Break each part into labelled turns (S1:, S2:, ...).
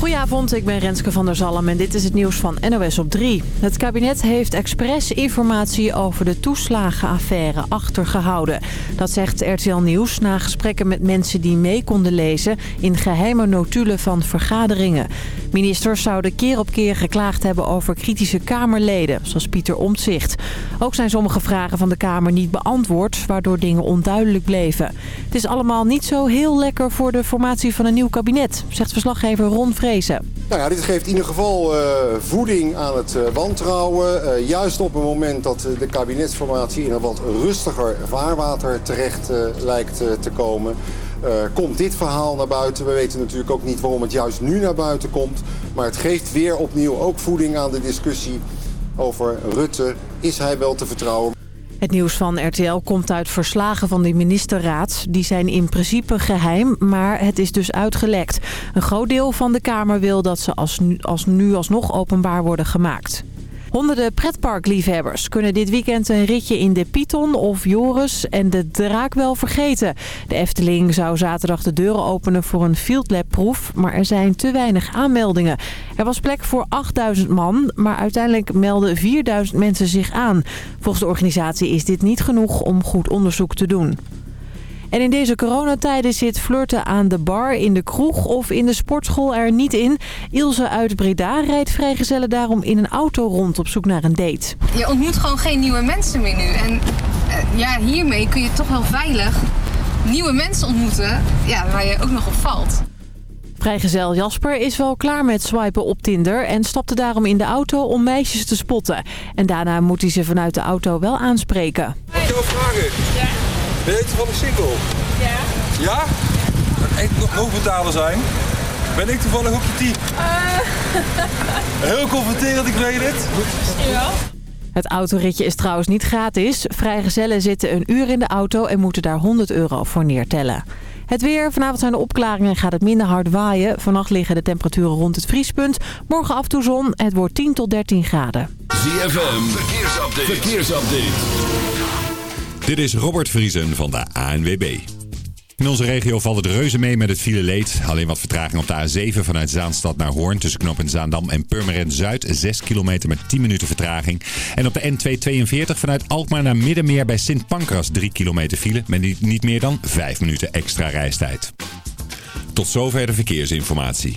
S1: Goedenavond, ik ben Renske van der Zalm en dit is het nieuws van NOS op 3. Het kabinet heeft expres informatie over de toeslagenaffaire achtergehouden. Dat zegt RTL Nieuws na gesprekken met mensen die mee konden lezen... in geheime notulen van vergaderingen. Ministers zouden keer op keer geklaagd hebben over kritische Kamerleden, zoals Pieter Omtzigt. Ook zijn sommige vragen van de Kamer niet beantwoord, waardoor dingen onduidelijk bleven. Het is allemaal niet zo heel lekker voor de formatie van een nieuw kabinet, zegt verslaggever Ron Vrees.
S2: Nou ja, dit geeft in ieder geval uh, voeding aan het uh, wantrouwen. Uh, juist op het moment dat de kabinetsformatie in een wat rustiger vaarwater terecht lijkt te komen... komt dit verhaal naar buiten. We weten natuurlijk ook niet waarom het juist nu naar buiten komt. Maar het geeft weer opnieuw ook voeding aan de discussie over Rutte. Is hij wel te vertrouwen?
S1: Het nieuws van RTL komt uit verslagen van de ministerraad. Die zijn in principe geheim, maar het is dus uitgelekt. Een groot deel van de Kamer wil dat ze als nu, als nu alsnog openbaar worden gemaakt. Honderden pretparkliefhebbers kunnen dit weekend een ritje in de Python of Joris en de Draak wel vergeten. De Efteling zou zaterdag de deuren openen voor een Field Lab proef, maar er zijn te weinig aanmeldingen. Er was plek voor 8000 man, maar uiteindelijk melden 4000 mensen zich aan. Volgens de organisatie is dit niet genoeg om goed onderzoek te doen. En in deze coronatijden zit flirten aan de bar, in de kroeg of in de sportschool er niet in. Ilse uit Breda rijdt vrijgezellen daarom in een auto rond op zoek naar een date.
S3: Je ontmoet gewoon geen nieuwe mensen meer nu. En uh, ja, hiermee kun je toch wel veilig nieuwe mensen ontmoeten ja, waar je ook nog op valt.
S1: Vrijgezel Jasper is wel klaar met swipen op Tinder en stapte daarom in de auto om meisjes te spotten. En daarna moet hij ze vanuit de auto wel aanspreken.
S4: Ik jou vragen? Ja. Ben je toevallig single? Ja. Ja? Echt nog betalen zijn? Ben ik toevallig ook je type? Uh. Heel confronterend, ik weet het.
S1: Misschien wel. Het autoritje is trouwens niet gratis. Vrijgezellen zitten een uur in de auto en moeten daar 100 euro voor neertellen. Het weer. Vanavond zijn de opklaringen en gaat het minder hard waaien. Vannacht liggen de temperaturen rond het vriespunt. Morgen af en toe zon. Het wordt 10 tot 13 graden.
S5: ZFM. Verkeersupdate. Verkeersupdate. Dit is Robert Vriesen van de ANWB. In onze regio valt het reuze mee met het file leed. Alleen wat vertraging op de A7 vanuit Zaanstad naar Hoorn... tussen knooppunt Zaandam en Purmerend Zuid. 6 kilometer met 10 minuten vertraging. En op de N242 vanuit Alkmaar naar Middenmeer bij Sint Pancras... 3 kilometer file met niet meer dan 5 minuten extra reistijd. Tot zover de verkeersinformatie.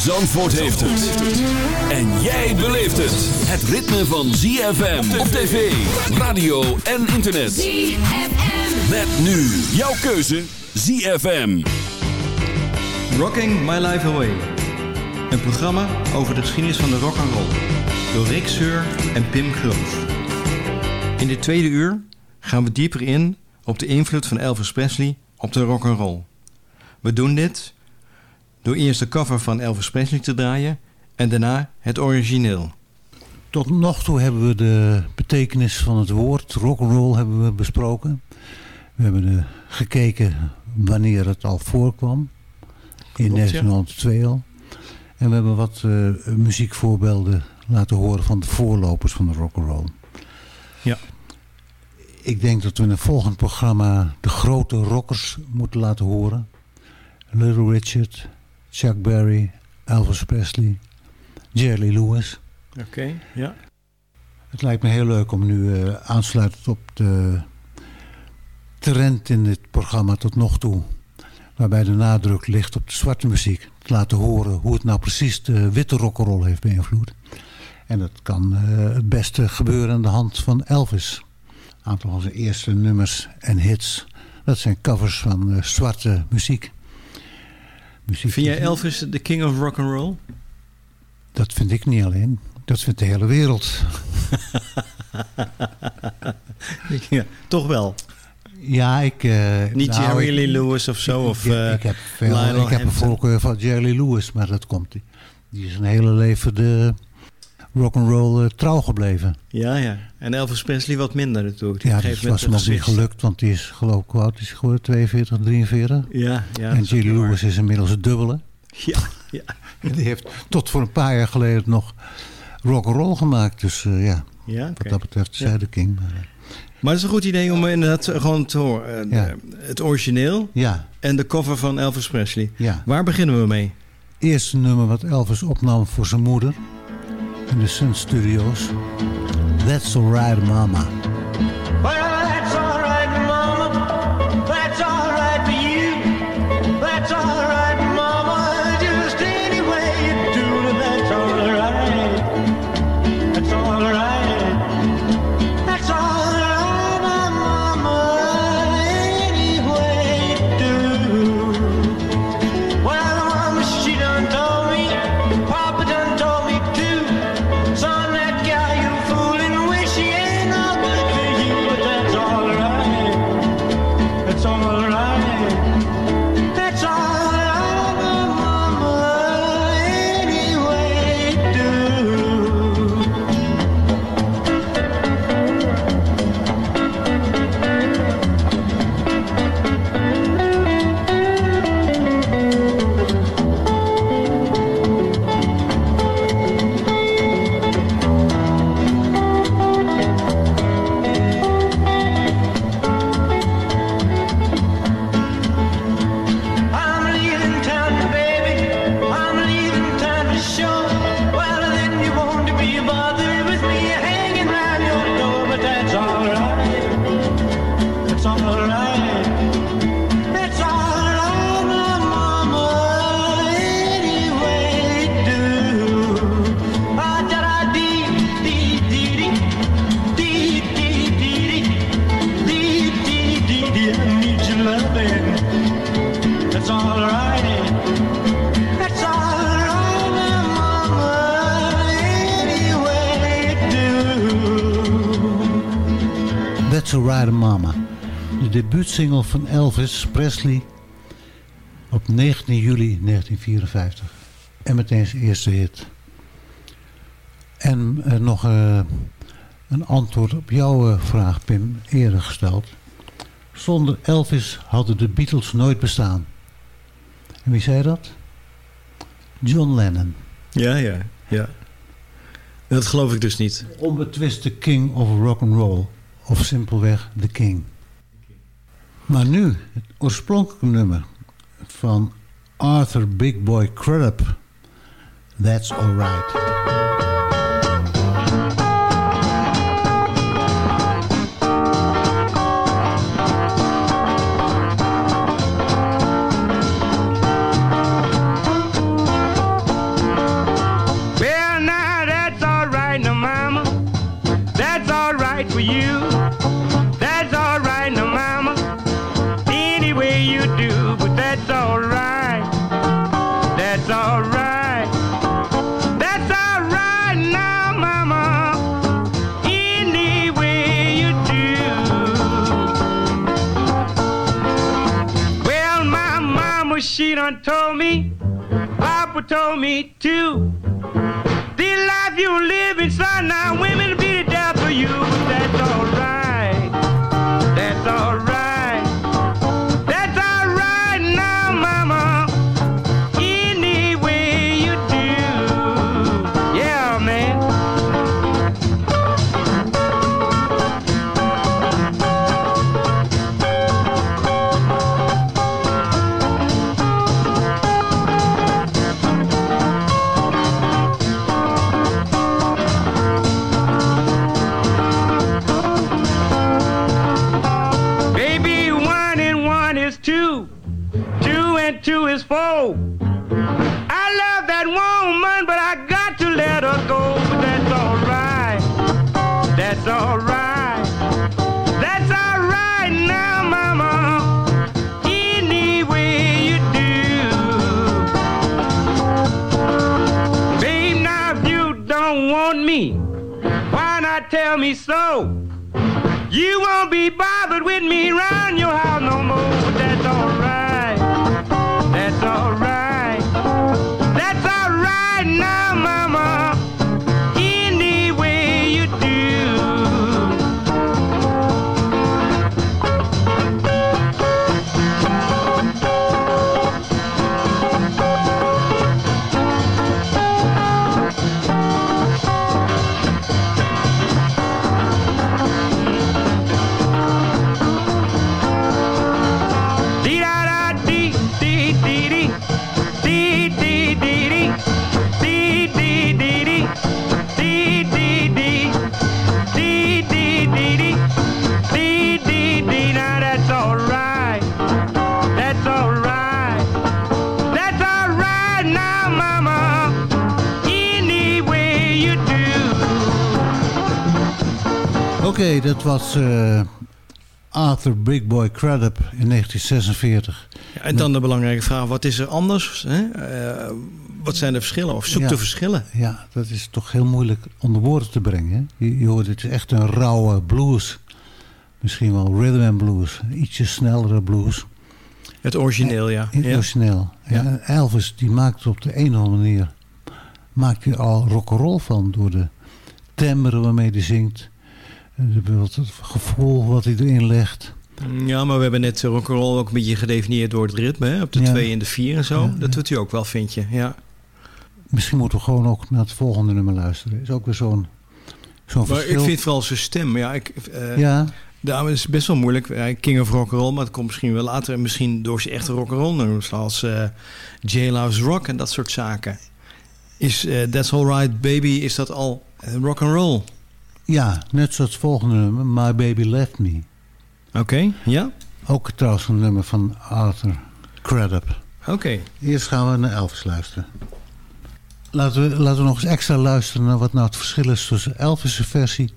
S5: Zandvoort heeft het. En jij beleeft het. Het ritme van ZFM op tv, radio en internet. ZFM. Met nu jouw keuze ZFM.
S6: Rocking My Life Away. Een programma over de geschiedenis van de rock and roll. Door Rick Seur en Pim Groof. In dit tweede uur gaan we dieper in op de invloed van Elvis Presley op de rock and roll. We doen dit door eerst de cover van Elvis Presley te draaien en daarna het origineel.
S7: Tot nog toe hebben we de betekenis van het woord rock'n'roll hebben we besproken. We hebben uh, gekeken wanneer het al voorkwam. in 1902 al. En we hebben wat uh, muziekvoorbeelden laten horen van de voorlopers van de rock'n'roll.
S6: Ja.
S7: Ik denk dat we in een volgend programma de grote rockers moeten laten horen. Little Richard, Chuck Berry, Elvis Presley, Jerry Lewis.
S6: Oké, ja.
S7: Het lijkt me heel leuk om nu uh, aansluitend op de trend in dit programma tot nog toe. Waarbij de nadruk ligt op de zwarte muziek. Te laten horen hoe het nou precies de witte rock'n'roll heeft beïnvloed. En dat kan uh, het beste gebeuren aan de hand van Elvis. Een aantal van zijn eerste nummers en hits. Dat zijn covers van uh, zwarte muziek.
S6: Muziek. Vind jij Elvis de king of rock and roll?
S7: Dat vind ik niet alleen. Dat vindt de hele wereld.
S6: ja, toch wel.
S7: Ja, ik... Uh,
S6: Niet nou, Jerry Lee Lewis of zo?
S7: Ik,
S6: of,
S7: ik, uh, ik heb, veel, ik heb een voorkeur van Jerry Lewis, maar dat komt. Die, die is een hele leven de rock'n'roll uh, trouw gebleven.
S6: Ja, ja. En Elvis Presley wat minder natuurlijk.
S7: Die ja, dat was hem ook niet gelukt, want die is geloof ik oud is geworden, 42, 43.
S6: Ja, ja.
S7: En Jerry Lewis is inmiddels het dubbele.
S6: Ja, ja.
S7: En die heeft tot voor een paar jaar geleden nog rock'n'roll gemaakt. Dus ja,
S6: ja okay.
S7: wat dat betreft zei de King. Maar,
S6: maar het is een goed idee om inderdaad gewoon te horen. Ja. Het origineel
S7: ja.
S6: en de cover van Elvis Presley.
S7: Ja.
S6: Waar beginnen we mee?
S7: Eerste nummer wat Elvis opnam voor zijn moeder. In the Sun Studios. That's Alright Mama.
S8: Well,
S7: debuutsingle van Elvis Presley op 19 juli 1954. En meteen zijn eerste hit. En eh, nog eh, een antwoord op jouw eh, vraag, Pim, eerder gesteld. Zonder Elvis hadden de Beatles nooit bestaan. En wie zei dat? John Lennon.
S6: Ja, ja, ja. Dat geloof ik dus niet.
S7: Onbetwiste king of rock and roll. Of simpelweg de king. Maar nu, het oorspronkelijke nummer van Arthur Big Boy Crudup. That's Alright.
S8: Told me to. The life you living, son, now
S9: Won't be bothered with me. Round your house
S7: Oké, dat was eh, Arthur Big Boy Crudup in 1946.
S10: Ja, en dan de belangrijke vraag, wat is er anders? Hè? Eh, wat zijn de verschillen? Of zoek
S7: Ja.
S10: de verschillen.
S7: Ja, dat is toch heel moeilijk onder woorden te brengen. Je, je hoort, het is echt een rauwe blues. Misschien wel rhythm and blues. Ietsje snellere blues.
S10: Het origineel, ja.
S7: In
S10: ja.
S7: origineel. Ja. en Elvis die maakt op de een of andere manier maakt hij al rock'n'roll van door de timbre waarmee hij zingt. Het gevoel wat hij erin legt.
S10: Ja, maar we hebben net rock'n'roll ook een beetje gedefinieerd door het ritme. Hè? Op de
S7: Ja.
S10: 2 en de 4 en zo.
S7: Ja,
S10: dat doet hij ook wel, vind je. Ja.
S7: Misschien moeten we gewoon ook naar het volgende nummer luisteren. Is ook weer zo'n zo'n verschil.
S10: ik vind vooral zijn stem. Ja, ik, eh,
S7: Ja.
S10: Daarom is het best wel moeilijk. King of Rock'n'Roll, maar het komt misschien wel later. En misschien door zijn echte rock'n'roll nummers. Zoals eh Jailhouse Rock en dat soort zaken. Is eh, That's Alright Baby, is dat al eh, rock'n'roll?
S7: Ja, net zoals het volgende nummer, My Baby Left Me.
S10: Oké, ja.
S7: Ook trouwens een nummer van Arthur Crudup.
S10: Oké.
S7: Eerst gaan we naar Elvis luisteren. Laten we, laten we nog eens extra luisteren naar wat nou het verschil is tussen Elvis' versie...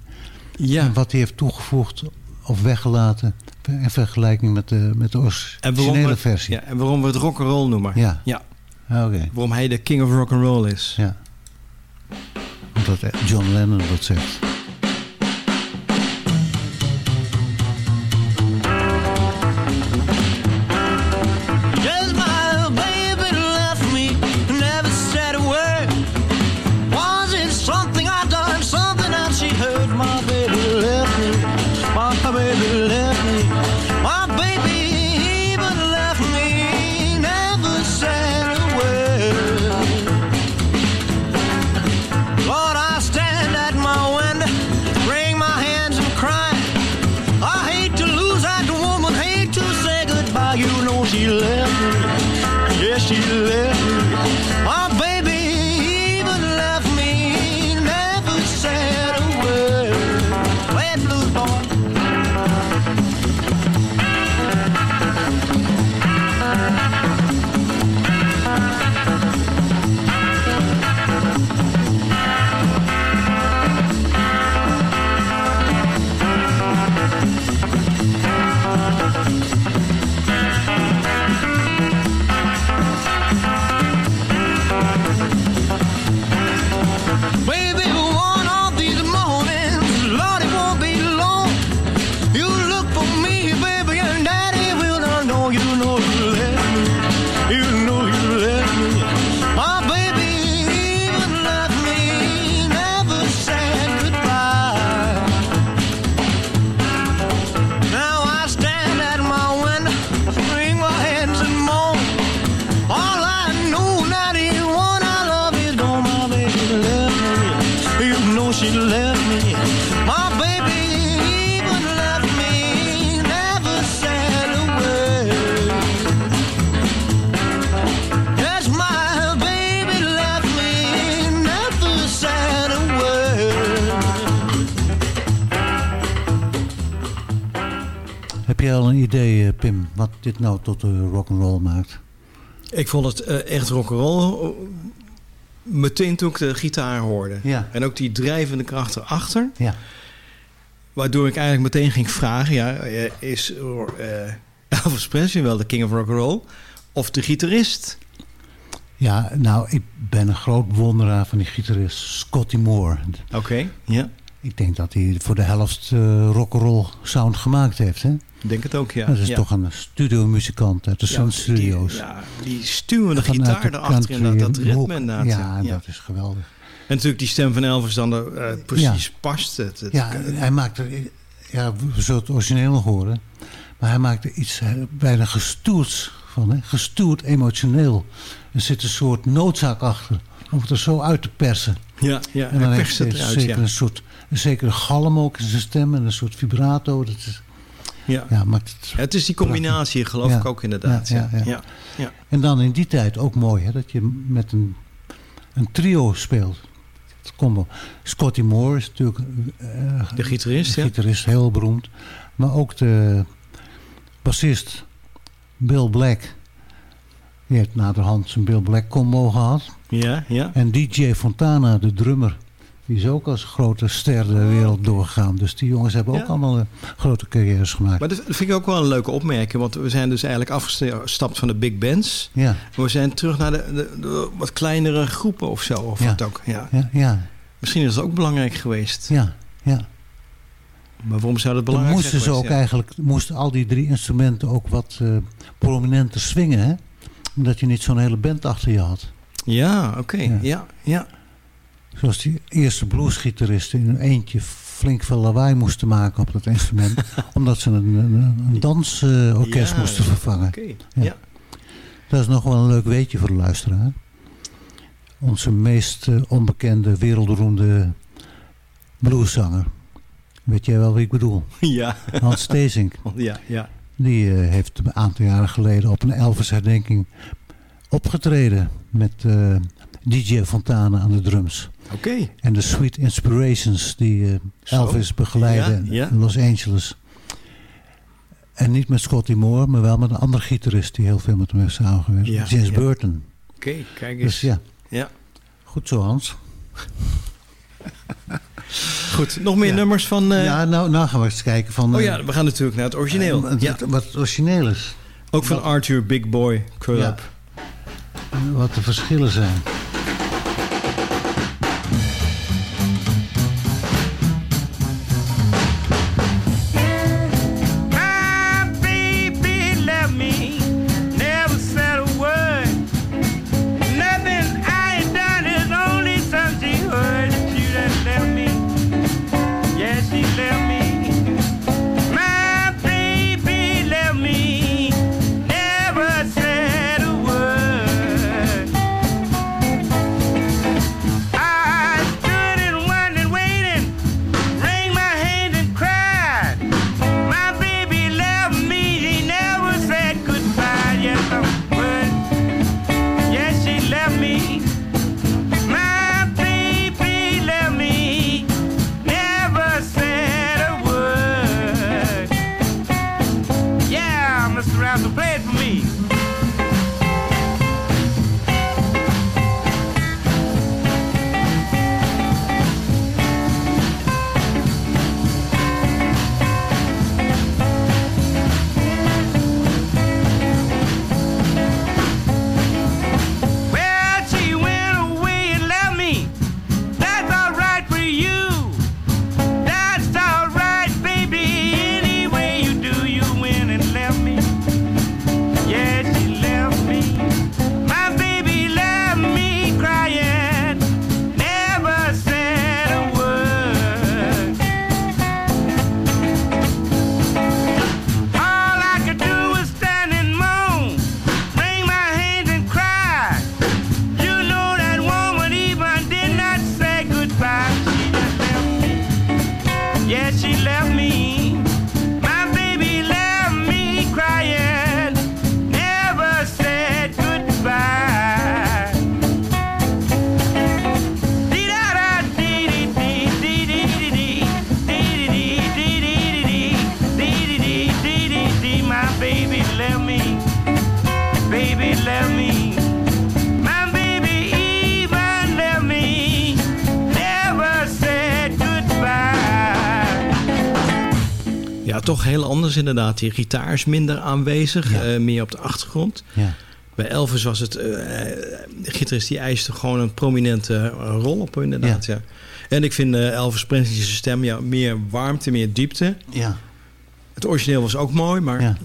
S10: Ja.
S7: en wat hij heeft toegevoegd of weggelaten... in vergelijking met de, met de originele
S10: we,
S7: versie.
S10: ja, en waarom we het rock'n'roll noemen.
S7: Ja.
S10: ja.
S7: Oké,
S10: Waarom hij de King of Rock'n'Roll is.
S7: ja. Omdat John Lennon dat zegt. Jij al een idee, eh, Pim, wat dit nou tot de rock'n'roll maakt?
S10: Ik vond het eh, echt rock'n'roll. eh, Meteen toen ik de gitaar hoorde.
S7: Ja.
S10: En ook die drijvende kracht erachter.
S7: Ja.
S10: Waardoor ik eigenlijk meteen ging vragen... Ja, eh, is eh Elvis Presley wel de king of rock'n'roll? Of de gitarist?
S7: Ja, nou, ik ben een groot bewonderaar van die gitarist Scotty Moore.
S10: Oké, ja.
S7: Ik denk dat hij voor de helft uh, rock'n'roll sound gemaakt heeft, hè?
S10: Ik denk het ook, ja.
S7: Dat is
S10: ja.
S7: toch een studiomuzikant uit de
S10: Ja,
S7: Sun
S10: die-
S7: Studios.
S10: Ja, die stuwende gitaar erachter inderdaad, dat ritme inderdaad.
S7: Ja, dat is geweldig.
S10: En natuurlijk die stem van Elvis dan er eh, precies past. Het, het-
S7: Ja, hij maakt er, ja, we zullen het origineel nog horen. Maar hij maakt er iets eh, bijna gestoerds van. Hè? Gestoerd emotioneel. Er zit een soort noodzaak achter. Om het er zo uit te persen.
S10: Ja, ja,
S7: en dan
S10: hij
S7: heeft
S10: perst het
S7: hij
S10: eruit,
S7: zeker een soort een zekere galm ook in zijn stem. En een soort vibrato. Dat is,
S10: Ja.
S7: ja, maakt het
S10: Het is die combinatie, geloof
S7: Ja.
S10: ik ook inderdaad.
S7: Ja,
S10: Ja,
S7: ja,
S10: ja,
S7: ja.
S10: ja.
S7: En dan in die tijd ook mooi, hè, dat je met een, een trio speelt. Het combo. Scotty Moore is natuurlijk eh,
S10: De gitarist,
S7: de
S10: ja.
S7: gitarist, heel beroemd. Maar ook de bassist Bill Black. Die heeft naderhand zijn Bill Black combo gehad.
S10: Ja, ja.
S7: En DJ Fontana, de drummer, die is ook als grote ster de wereld doorgegaan. Dus die jongens hebben ook
S10: Ja.
S7: allemaal eh, grote carrières gemaakt.
S10: Maar dat vind ik ook wel een leuke opmerking. Want we zijn dus eigenlijk afgestapt van de big bands.
S7: Ja.
S10: We zijn terug naar de, de, de wat kleinere groepen of zo. Of
S7: Ja.
S10: wat ook. Ja.
S7: Ja, ja,
S10: Misschien is dat ook belangrijk geweest.
S7: ja, ja.
S10: Maar waarom zou dat belangrijk
S7: moesten
S10: zijn
S7: ze ook eigenlijk, moesten al die drie instrumenten ook wat eh, prominenter swingen, hè? Omdat je niet zo'n hele band achter je had.
S10: Ja, oké.
S7: Ja.
S10: Ja. Ja,
S7: Zoals die eerste bluesgitaristen in een eentje flink veel lawaai moesten maken op dat instrument. omdat ze een, een, een dansorkest
S10: Ja,
S7: moesten vervangen.
S10: Oké,
S7: Ja.
S10: ja.
S7: Dat is nog wel een leuk weetje voor de luisteraar. Onze meest eh, onbekende, wereldberoemde blueszanger. Weet jij wel wie ik bedoel?
S10: Ja.
S7: Hans Stezink.
S10: Ja, ja.
S7: Die eh, heeft een aantal jaren geleden op een Elvis-herdenking opgetreden. Met eh, DJ Fontana aan de drums.
S10: Oké.
S7: En de Sweet Inspirations die eh. Elvis begeleiden
S10: Ja,
S7: in Los Angeles. En niet met Scotty Moore, maar wel met een andere gitarist die heel veel met hem heeft samengewerkt.
S10: Ja,
S7: James
S10: ja.
S7: Burton.
S10: Oké, kijk eens.
S7: Dus ja,
S10: Ja.
S7: goed zo Hans.
S10: Goed, nog meer
S7: Ja.
S10: nummers van... eh,
S7: ja, nou, nou gaan we eens kijken van...
S10: Oh
S7: eh,
S10: ja, we gaan natuurlijk naar het origineel. ja.
S7: wat, het origineel is.
S10: Ook van Arthur Big Boy Crudup.
S7: Wat de verschillen zijn.
S9: me.
S10: Inderdaad. Die gitaar is minder aanwezig, eh, meer op de achtergrond.
S7: Ja.
S10: Bij Elvis was het, eh, de gitarist die eiste gewoon een prominente eh, rol op inderdaad. Ja. En ik vind Elvis Presley's stem ja, meer warmte, meer diepte.
S7: Ja.
S10: Het origineel was ook mooi, maar.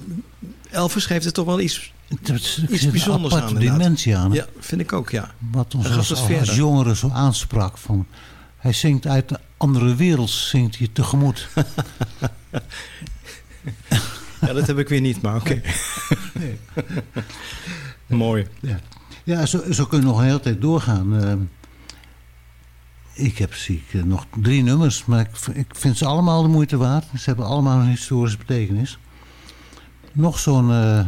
S10: Elvis geeft het toch wel iets,
S7: is-
S10: iets
S7: zit een
S10: bijzonders aan.
S7: dimensie aan.
S10: Ja, vind ik ook, ja.
S7: Wat ons als, jongeren zo aansprak. Van, hij zingt uit de andere wereld, zingt hij tegemoet.
S10: Ja, dat heb ik weer niet, maar oké. Mooi.
S7: Ja, ja zo, zo kun je nog een hele tijd doorgaan. Eh, ik heb zie ik, eh, nog drie nummers, maar ik, ik vind ze allemaal de moeite waard. Ze hebben allemaal een historische betekenis. Nog zo'n eh,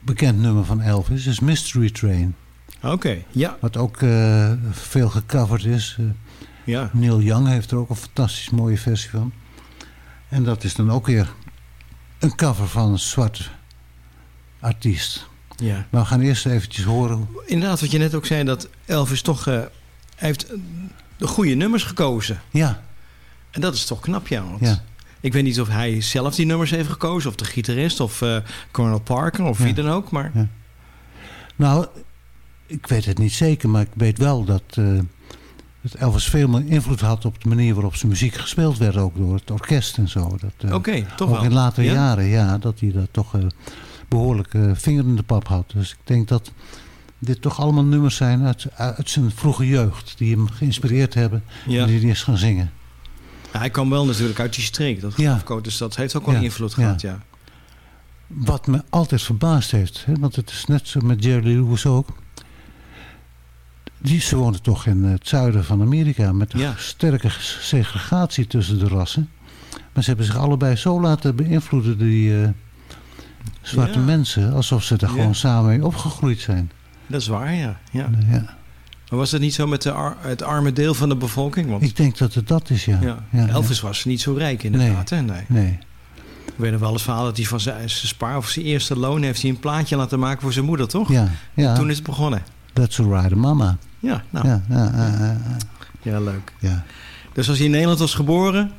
S7: bekend nummer van Elvis is Mystery Train.
S10: Oké, ja.
S7: Wat ook veel gecoverd is.
S10: Ja.
S7: Neil Young heeft er ook een fantastisch mooie versie van. En dat is dan ook weer een cover van een zwart artiest.
S10: ja.
S7: Maar we gaan eerst eventjes horen.
S10: Inderdaad, wat je net ook zei, dat Elvis toch... hij heeft de goede nummers gekozen.
S7: Ja,
S10: En dat is toch knap, ja. Want
S7: Ja.
S10: Ik weet niet of hij zelf die nummers heeft gekozen... of de gitarist, of eh Colonel Parker, of
S7: Ja.
S10: wie dan ook. Maar
S7: Ja. nou, ik weet het niet zeker, maar ik weet wel dat, eh, dat Elvis veel meer invloed had op de manier waarop zijn muziek gespeeld werd, ook door het orkest en zo. Dat, eh,
S10: toch
S7: ook
S10: wel.
S7: in latere
S10: Ja?
S7: jaren, ja, dat hij daar toch eh, behoorlijk eh, vinger in de pap had. Dus ik denk dat dit toch allemaal nummers zijn uit, uit zijn vroege jeugd, die hem geïnspireerd hebben
S10: Ja.
S7: en die hij is gaan zingen.
S10: Ja, Hij kwam wel natuurlijk uit die streek, dat
S7: Ja.
S10: Dus dat heeft ook wel invloed gehad, ja.
S7: Wat me altijd verbaasd heeft, hè, want het is net zo met Jerry Lewis ook. Die, ze woonden toch in het zuiden van Amerika met een
S10: Ja.
S7: sterke segregatie tussen de rassen. Maar ze hebben zich allebei zo laten beïnvloeden, die eh, zwarte
S10: Ja.
S7: mensen, alsof ze er
S10: Ja.
S7: gewoon samen mee opgegroeid zijn.
S10: Dat is waar, ja. ja.
S7: Ja.
S10: Maar was dat niet zo met de ar- het arme deel van de bevolking? Want
S7: Ik denk dat het dat is, ja.
S10: Elvis was niet zo rijk inderdaad. hè? Nee.
S7: Nee.
S10: Ik weet nog wel het verhaal dat hij van zijn, zijn spaar of zijn eerste loon heeft hij een plaatje laten maken voor zijn moeder, toch?
S7: Ja, ja.
S10: Toen is het begonnen.
S7: That's alright, mama.
S10: Ja, nou,
S7: Ja, ja, ja, ja,
S10: leuk.
S7: ja.
S10: Dus als hij in Nederland was geboren,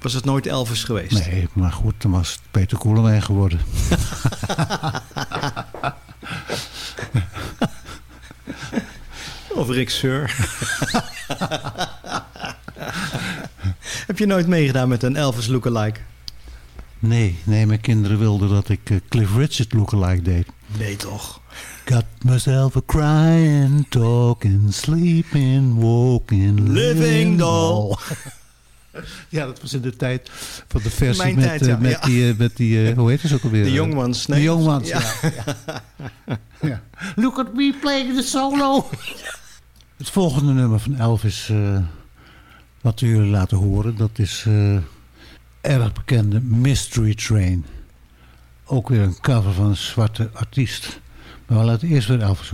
S10: was het nooit Elvis geweest.
S7: Nee, maar goed, dan was het Peter Koelewijn geworden.
S10: Of Rick Seur. Heb je nooit meegedaan met een Elvis lookalike?
S7: Nee, nee, mijn kinderen wilden dat ik eh, Cliff Richard lookalike deed.
S10: Nee toch?
S7: Got myself a crying, talking, sleeping, walking,
S10: Living doll.
S7: ja, dat was in de tijd van de versie
S10: Mijn
S7: met,
S10: tijd,
S7: eh,
S10: ja.
S7: met
S10: Ja.
S7: die, eh, met die eh, hoe heet het ook alweer?
S10: De Young Ones.
S7: De
S10: nee.
S7: Young Ones,
S10: Ja.
S7: ja. Ja. Look at me playing the solo. Het volgende nummer van Elvis, eh, wat we jullie laten horen, dat is eh, erg bekende Mystery Train. Ook weer een cover van een zwarte artiest. Maar we laten eerst weer Elvis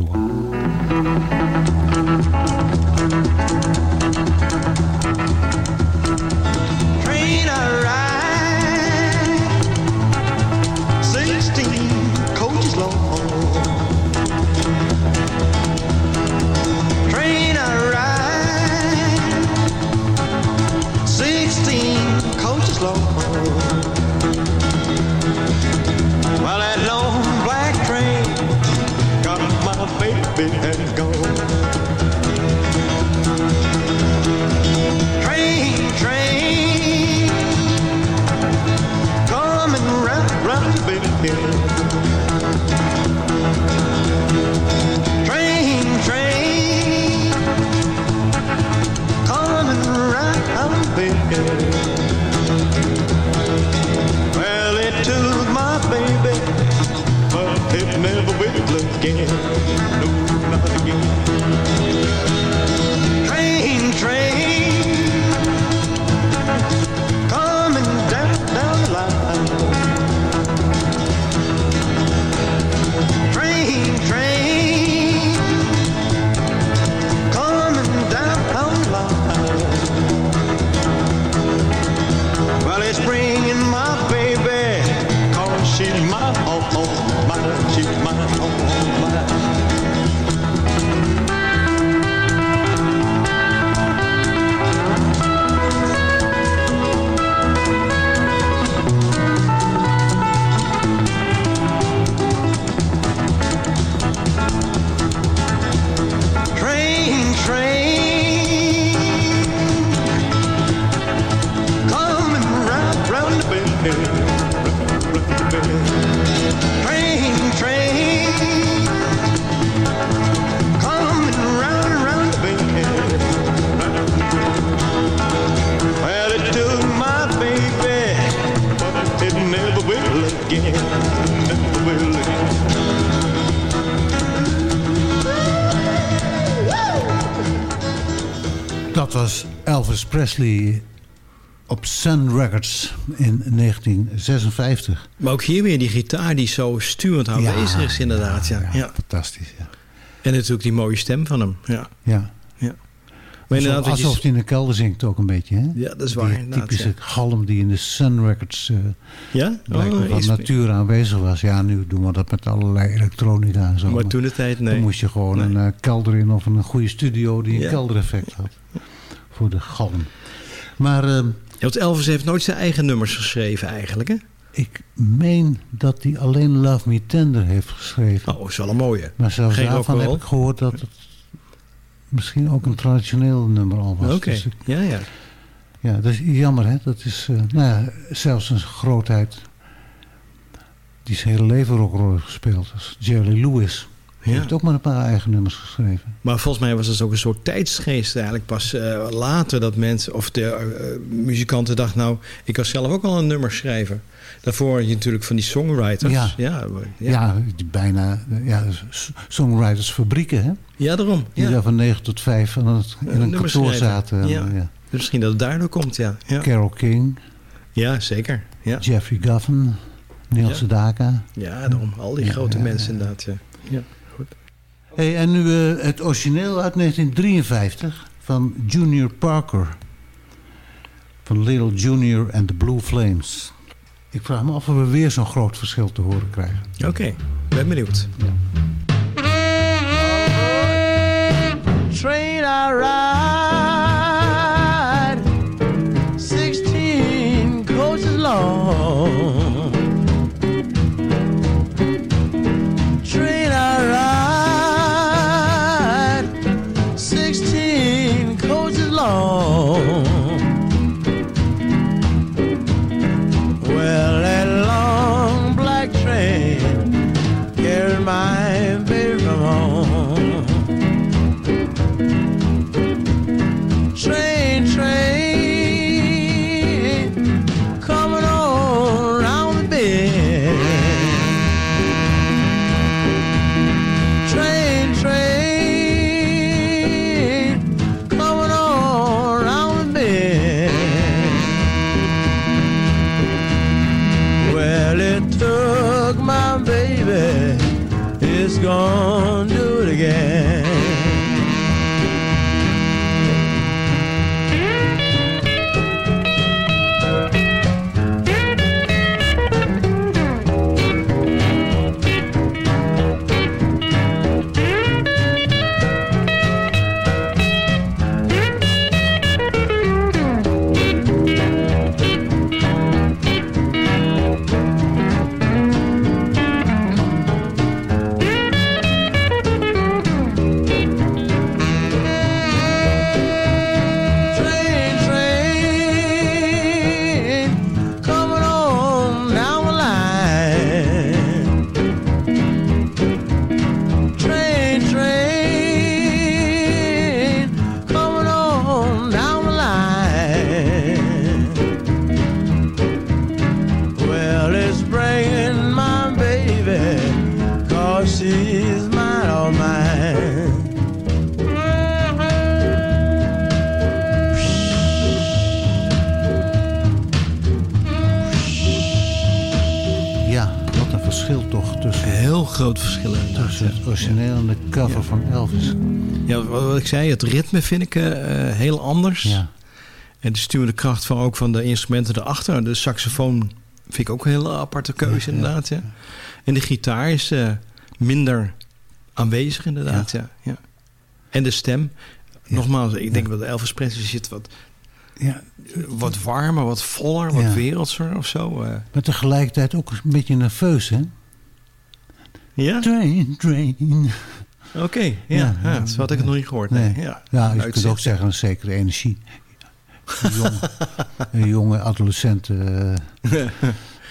S7: Presley op Sun Records in 1956.
S10: Maar ook hier weer die gitaar die zo stuwend aanwezig is inderdaad. Ja, ja,
S7: Fantastisch, ja.
S10: En natuurlijk die mooie stem van hem. Ja.
S7: Ja.
S10: Ja. Maar je-
S7: Alsof hij in de kelder zingt ook een beetje, hè?
S10: Ja, dat is waar,
S7: Die typische galm die in de Sun Records uh,
S10: Ja?
S7: blijkbaar
S10: Oh,
S7: van nature aanwezig was. Ja, nu doen we dat met allerlei elektronica en zo.
S10: Maar toen de tijd, nee.
S7: Dan moest je gewoon
S10: Nee.
S7: een eh, kelder in of een goede studio die een keldereffect had. Voor de galm. Maar
S10: Ja, want Elvis heeft nooit zijn eigen nummers geschreven eigenlijk, hè?
S7: ik meen dat hij alleen Love Me Tender heeft geschreven.
S10: Oh, is wel een mooie.
S7: Maar zelfs
S10: Geen
S7: daarvan heb ik gehoord dat het misschien ook een traditioneel nummer al was.
S10: Oké,
S7: Dus
S10: ja, ja.
S7: ja, dat is jammer hè. Dat is eh, nou ja, zelfs een grootheid die zijn hele leven rock'n'roll heeft gespeeld. Dat is Jerry Lewis. Die
S10: Ja.
S7: heeft ook maar een paar eigen nummers geschreven.
S10: Maar volgens mij was het ook een soort tijdsgeest eigenlijk pas eh, later dat mensen of de eh, muzikanten dachten nou, ik kan zelf ook al een nummer schrijven. Daarvoor had je natuurlijk van die songwriters.
S7: Ja.
S10: ja, ja.
S7: Ja, die bijna ja, songwritersfabrieken hè.
S10: Ja, daarom.
S7: Die daar van 9 tot 5 aan het, in een kantoor zaten. En,
S10: Ja.
S7: eh.
S10: Dus misschien dat het daardoor komt, ja.
S7: Carole King,
S10: ja zeker. Ja.
S7: Jeffrey Goffen, Neil. Sedaka.
S10: ja, daarom. Al die grote mensen inderdaad. Ja. Ja.
S7: Hey, en nu eh, het origineel uit 1953 van Junior Parker. Van Little Junior and the Blue Flames. Ik vraag me af of we weer zo'n groot verschil te horen krijgen.
S10: Oké, ben benieuwd.
S8: train I ride,
S10: zei, het ritme vind ik eh, eh, heel anders.
S7: Ja.
S10: En de stuwende kracht van ook van de instrumenten erachter. De saxofoon vind ik ook een hele aparte keuze inderdaad. Ja. En de gitaar is eh, minder aanwezig inderdaad. Ja. Ja, En de stem. Nogmaals, ik denk dat Elvis Presley zit wat,
S7: Ja.
S10: wat warmer, wat voller, wat
S7: Ja.
S10: wereldser of zo.
S7: Maar tegelijkertijd ook een beetje nerveus, hè?
S10: Ja?
S7: Train, train.
S10: Oké, ja.
S7: Ja.
S10: ja, dat had ik het nog niet gehoord.
S7: Nee.
S10: Nee. Ja,
S7: Ja, je kunt ook zeggen een zekere energie. Een jonge, een jonge adolescent eh,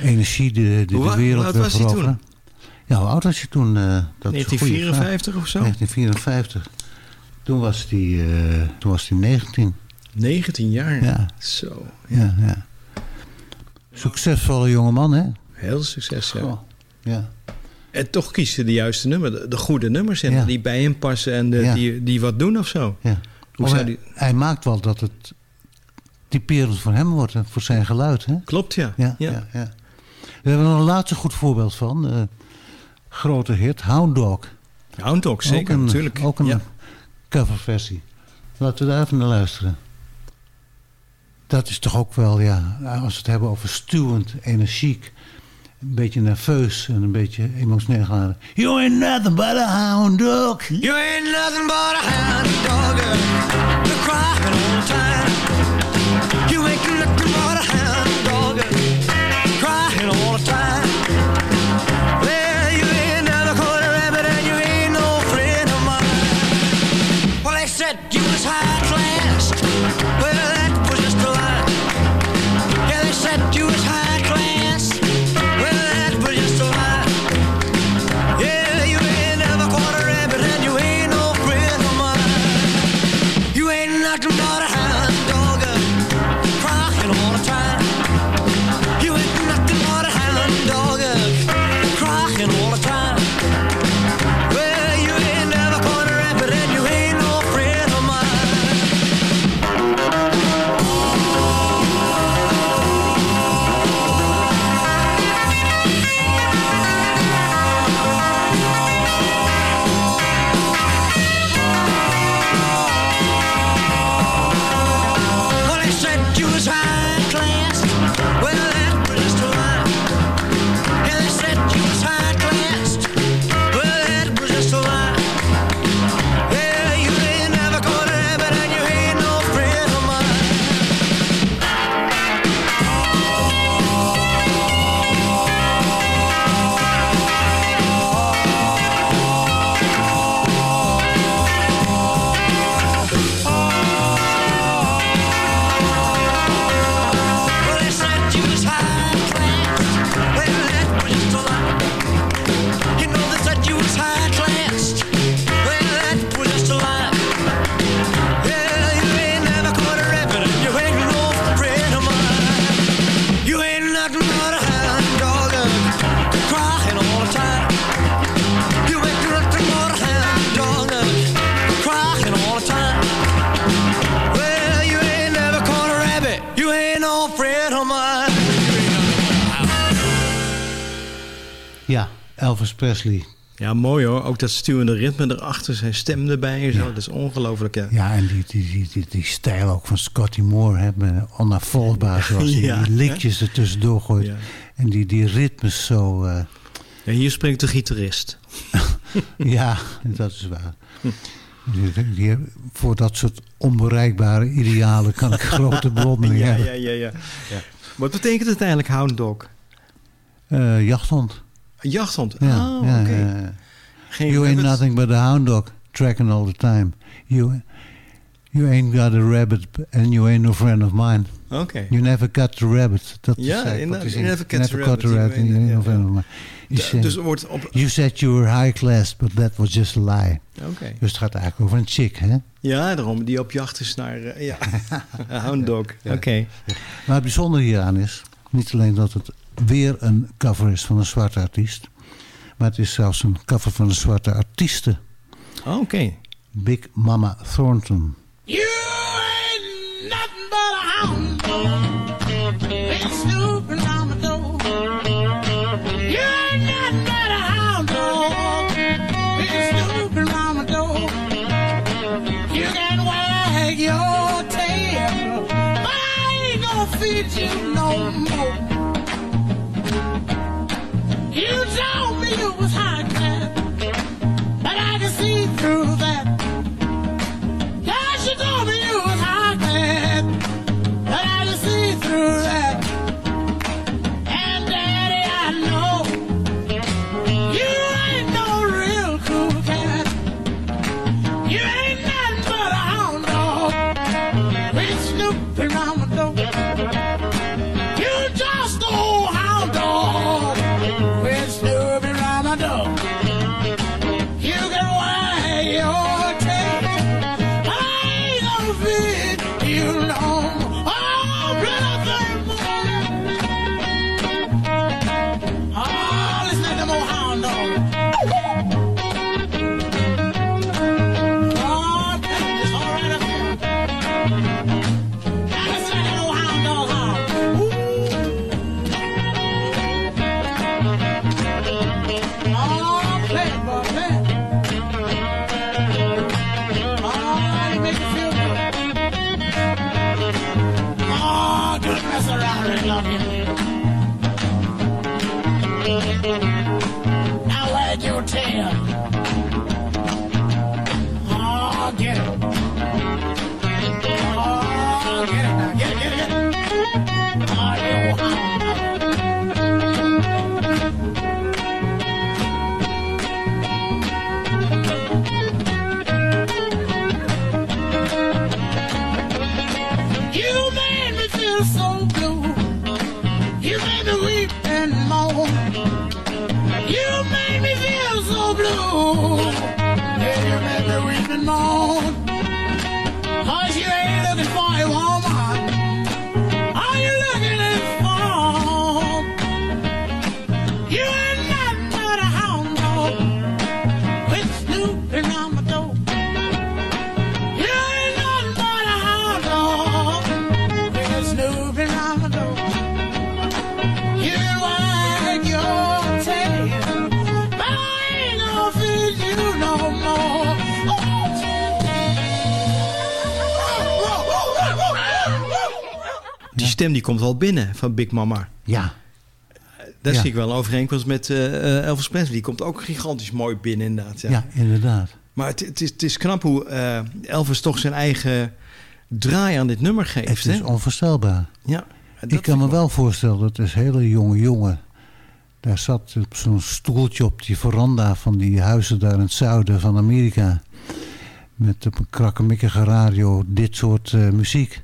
S7: energie
S10: Hoe
S7: de
S10: wa-
S7: wereld
S10: hoe oud was hij
S7: veroveren. Ja, hoe oud was je toen? eh, dat is een goede
S10: 1954
S7: vraag.
S10: of zo?
S7: 1954. Toen was hij eh, toen was hij 19.
S10: 19 jaar.
S7: Ja.
S10: Zo.
S7: Ja, ja. Succesvolle jongeman, hè?
S10: Heel succes, ja. En toch kies je de juiste nummer, de, de goede nummers in,
S7: Ja.
S10: die bij hem passen en de,
S7: Ja.
S10: die, die wat doen of zo.
S7: Ja.
S10: Hoe
S7: Of
S10: zou
S7: hij,
S10: die...
S7: hij maakt wel dat het typerend voor hem wordt, voor zijn geluid. Hè?
S10: Klopt, ja.
S7: Ja, ja. ja, We hebben een laatste goed voorbeeld van. eh, grote hit, Hound Dog.
S10: Hound Dog, zeker,
S7: ook een,
S10: natuurlijk.
S7: Ook een coverversie. Laten we daar even naar luisteren. Dat is toch ook wel, ja, als we het hebben over stuwend, energiek, een beetje nerveus en een beetje emotioneel geladen. You ain't nothing but a hound dog.
S8: You ain't nothing but a hound dog. You're crying all the time. You ain't nothing but a hound dog.
S7: Elvis Presley.
S10: Ja, mooi hoor. Ook dat stuwende ritme erachter, zijn stem erbij en zo.
S7: Ja.
S10: Dat is ongelooflijk. Ja.
S7: Ja, en die, die, die, die, stijl ook van Scotty Moore, hè, met onafvolgbaar zoals hij
S10: Ja.
S7: die likjes er tussendoor gooit.
S10: Ja.
S7: En die, die ritmes zo, eh,
S10: Ja, hier spreekt de gitarist.
S7: ja, dat is waar. Voor dat soort onbereikbare idealen kan ik grote bewondering
S10: Ja,
S7: hebben.
S10: ja, ja, ja, ja. Wat betekent het eigenlijk hound dog?
S7: Eh, jachthond.
S10: Een jachthond?
S7: Ja,
S10: oh,
S7: ja,
S10: oké. Geen
S7: You ain't nothing but a hound dog, tracking all the time. You, you ain't got a rabbit and you ain't no friend of mine.
S10: Oké.
S7: You never got the rabbit. Dat
S10: Ja,
S7: is
S10: inderdaad. You never got the rabbit,
S7: the
S10: you
S7: rabbit you
S10: ain't-
S7: no friend of mine.
S10: Da-
S7: said,
S10: dus wordt op...
S7: You said you were high class, but that was just a lie.
S10: Oké.
S7: Dus het gaat eigenlijk over een chick, hè?
S10: Ja, daarom. Die op jacht is naar... eh, ja, een hound dog. Oké.
S7: Maar het bijzondere hieraan is, niet alleen dat het weer een cover is van een zwarte artiest, maar het is zelfs een cover van een zwarte artieste,
S10: Oh, Oké.
S7: Big Mama Thornton.
S8: You ain't nothing but a hound dog. Been snooping on my door. You ain't nothing but a hound dog. Been snooping on my door. You can wag your tail, but I ain't gonna feed you
S10: stem die komt wel binnen van Big Mama.
S7: Ja.
S10: Daar
S7: Ja.
S10: zie ik wel een overeenkomst met eh, eh, Elvis Presley. Die komt ook gigantisch mooi binnen inderdaad. Ja,
S7: Ja, inderdaad.
S10: Maar het, het, is, het is knap hoe eh, Elvis toch zijn eigen draai aan dit nummer geeft.
S7: Het is onvoorstelbaar.
S10: Ja,
S7: Ik kan me wel voorstellen dat is een hele jonge jongen. Daar zat op zo'n stoeltje op die veranda van die huizen daar in het zuiden van Amerika. Met op een krakkemikkige radio dit soort muziek.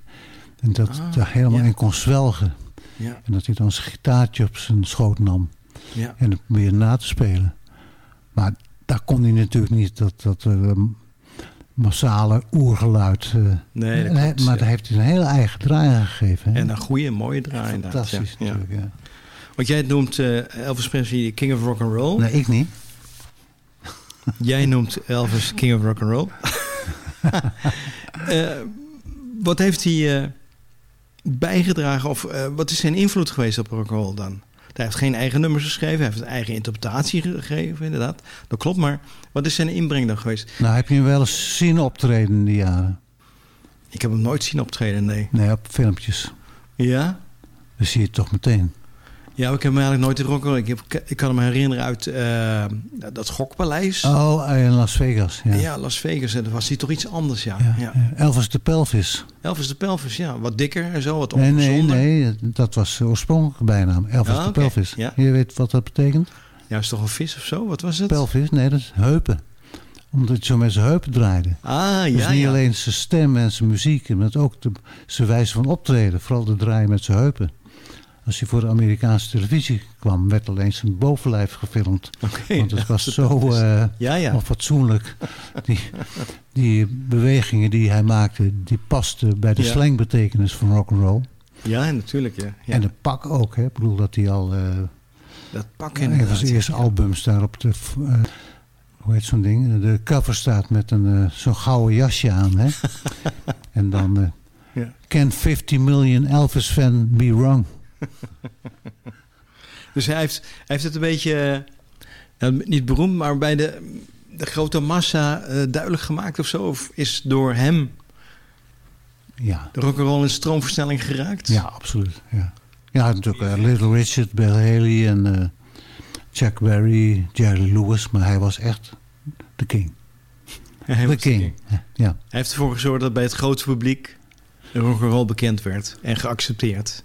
S7: En dat
S10: Ah,
S7: daar helemaal
S10: ja.
S7: in kon zwelgen.
S10: Ja.
S7: En dat hij dan zijn gitaartje op zijn schoot nam.
S10: Ja.
S7: En het probeerde na te spelen. Maar daar kon hij natuurlijk niet dat, dat eh, massale oergeluid. eh,
S10: Nee, dat klopt,
S7: maar daar heeft hij een hele eigen draai aan gegeven. hè.
S10: En een goede, mooie draai inderdaad.
S7: Fantastisch natuurlijk, ja.
S10: Want jij noemt eh, Elvis Presley de King of Rock and Roll.
S7: Nee, ik niet.
S10: Jij noemt Elvis King of Rock and Roll. Wat heeft hij bijgedragen of eh, wat is zijn invloed geweest op rock and roll dan? Hij heeft geen eigen nummers geschreven, hij heeft een eigen interpretatie gegeven, inderdaad. Dat klopt, maar wat is zijn inbreng dan geweest?
S7: Nou, heb je hem wel eens zien optreden in die jaren?
S10: Ik heb hem nooit zien optreden, nee.
S7: Nee, op filmpjes.
S10: Ja?
S7: Dan zie je het toch meteen.
S10: Ja, ik heb hem eigenlijk nooit roll. Ik, heb, ik kan me herinneren uit eh, dat gokpaleis.
S7: Oh, in Las Vegas. Ja.
S10: Ja. Las Vegas. En dan was hij toch iets anders, ja.
S7: Ja. Elvis de Pelvis.
S10: Elvis de Pelvis, ja. Wat dikker en zo, wat
S7: Nee, nee,
S10: ongezonder.
S7: nee. Dat was oorspronkelijke bijnaam. Elvis
S10: Ah,
S7: de
S10: oké.
S7: Pelvis.
S10: Ja.
S7: Je weet wat dat betekent?
S10: Ja, is toch een vis of zo? Wat was het?
S7: Pelvis? Nee, dat is heupen. Omdat hij zo met zijn heupen draaide.
S10: Ah,
S7: dus
S10: ja,
S7: niet
S10: ja.
S7: alleen zijn stem en zijn muziek, maar ook de, zijn wijze van optreden. Vooral de draaien met zijn heupen. Als hij voor de Amerikaanse televisie kwam, werd alleen zijn bovenlijf gefilmd. Want het was zo eh
S10: Ja, ja.
S7: onfatsoenlijk. Die, die bewegingen die hij maakte, die pasten bij de
S10: Ja.
S7: slangbetekenis van rock'n'roll.
S10: Ja, natuurlijk, ja.
S7: En het pak ook, hè. Ik bedoel dat hij al... eh
S10: dat pak
S7: een
S10: inderdaad.
S7: van zijn eerste albums daar op de... eh, hoe heet zo'n ding? De cover staat met een eh, zo'n gouden jasje aan, hè. en dan... eh,
S10: Ja.
S7: Can 50 million Elvis fan be wrong?
S10: Dus hij heeft, hij heeft het een beetje, eh, nou, niet beroemd, maar bij de, de grote massa eh, duidelijk gemaakt of zo? Of is door hem
S7: Ja.
S10: de rock'n'roll in stroomversnelling geraakt?
S7: Ja, absoluut. Ja, ja natuurlijk eh, Little Richard, Bill Haley en eh, Chuck Berry, Jerry Lewis. Maar hij was echt de king.
S10: Hij
S7: de king.
S10: king.
S7: Ja.
S10: Hij heeft ervoor gezorgd dat bij het grote publiek de rock'n'roll bekend werd en geaccepteerd.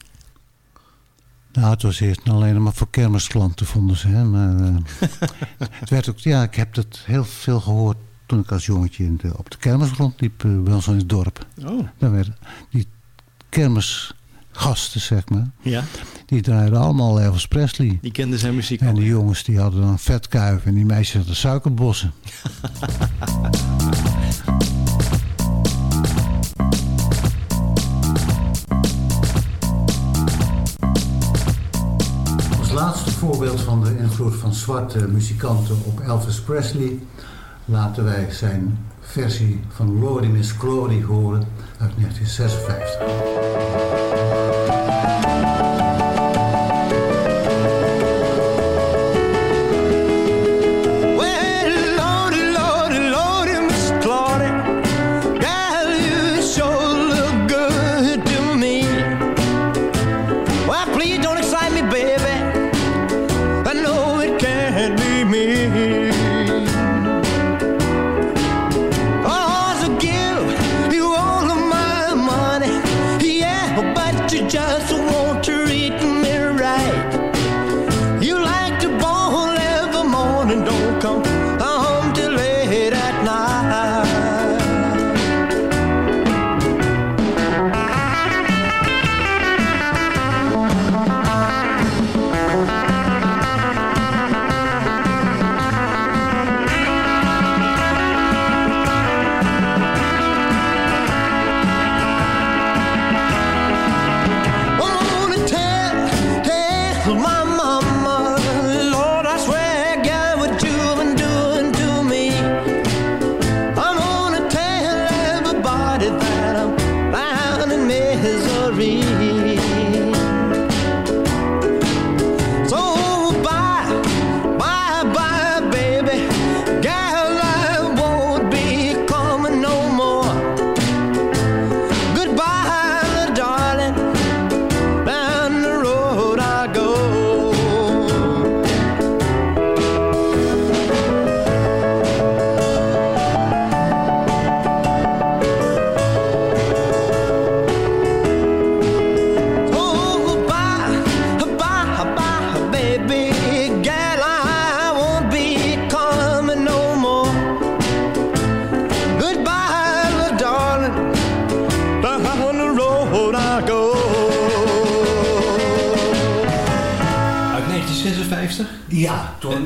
S7: Nou, het was eerst alleen maar voor kermisklanten, vonden ze. Hè? Maar eh, het werd ook, ja, ik heb dat heel veel gehoord toen ik als jongetje in de, op de kermis rondliep eh, bij ons in het dorp.
S10: Oh.
S7: Dan werden die kermisgasten, zeg maar,
S10: Ja,
S7: die draaiden allemaal Elvis Presley.
S10: die kende zijn muziek
S7: En die jongens die hadden dan vetkuiven en die meisjes hadden suikerbossen. laatste voorbeeld van de invloed van zwarte muzikanten op Elvis Presley laten wij zijn versie van Lordy Miss Glory horen uit 1956.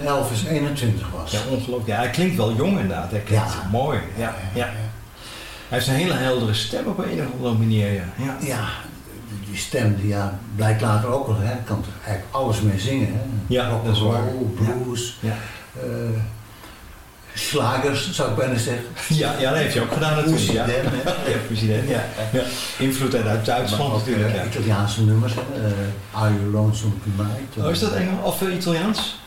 S7: Elvis 21 was.
S10: Ja, ongelooflijk. Ja, hij klinkt wel jong inderdaad. Hij klinkt
S7: Ja.
S10: mooi. Ja, ja. Hij heeft een hele heldere stem op een of andere manier. Ja. Ja.
S7: Die stem, die ja, blijkt later ook al, hè, kan er eigenlijk alles mee zingen. Hè.
S10: Ja,
S7: Rock
S10: dat is waar.
S7: blues,
S10: Ja.
S7: eh, slagers zou ik bijna zeggen.
S10: Ja, ja, dat heeft hij ook gedaan natuurlijk. Ja, ja president. Ja. Ja. Invloed uit Duitsland
S7: ook,
S10: natuurlijk.
S7: eh,
S10: Ja.
S7: Italiaanse nummers, hè. eh, Are You Lonesome Tonight?
S10: Oh, is dat Engels of Italiaans?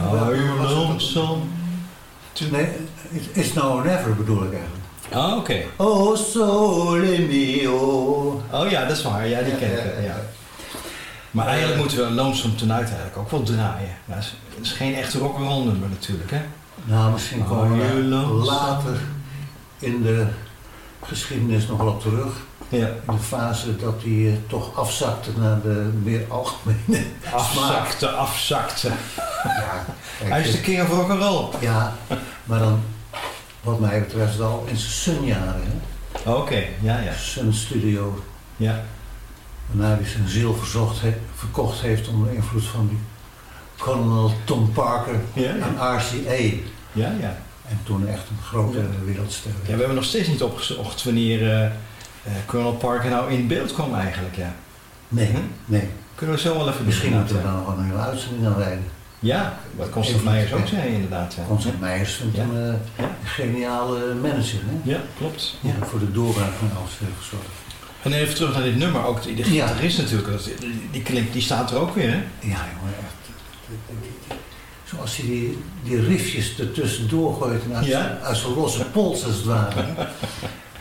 S10: Are you lonesome?
S7: Nee, It's Now or Never bedoel ik eigenlijk.
S10: Ah, oké.
S7: Oh, sole mio.
S10: Oh ja, dat is waar. Ja, die ken ik. Ja. Maar eigenlijk moeten we Lonesome Tonight eigenlijk ook wel draaien. Dat is, dat is geen echt rock'n'roll nummer natuurlijk, hè?
S7: Nou, misschien komen
S10: Are you
S7: we later in de geschiedenis nog wel op terug.
S10: Ja.
S7: In de fase dat hij eh, toch afzakte naar de meer algemene.
S10: Afzakte, afzakte.
S7: Ja,
S10: Hij is de king of rock'n'roll.
S7: Ja, maar dan wat mij betreft wel in zijn Sun-jaren. hè.
S10: Oké, ja, ja.
S7: Sun Studio.
S10: Ja.
S7: Waarna hij zijn ziel verzocht he- verkocht heeft onder invloed van die Colonel Tom Parker
S10: Ja, ja.
S7: en RCA.
S10: Ja, ja.
S7: En toen echt een grote wereldster.
S10: Ja, we hebben nog steeds niet opgezocht wanneer eh, eh, Colonel Parker nou in beeld kwam eigenlijk, ja.
S7: Nee, nee.
S10: Kunnen we zo wel even
S7: Misschien moeten we
S10: ja.
S7: dan nog wel een hele uitzending aan wijden.
S10: Ja, wat Constant Meijers ook zei inderdaad. Ja.
S7: Constant Meijers
S10: Ja.
S7: hem eh,
S10: Ja.
S7: een geniale manager. Hè?
S10: Ja, klopt.
S7: Heeft voor de doorbraak van heeft gezorgd.
S10: En even terug naar dit nummer, ook de,
S7: Ja.
S10: gitarist natuurlijk, dat, die, klinkt, die staat er ook weer, hè?
S7: Ja, jongen, echt. Zoals hij die, die riffjes ertussendoor gooit en uit,
S10: Ja.
S7: zijn- uit zijn losse pols als het ware.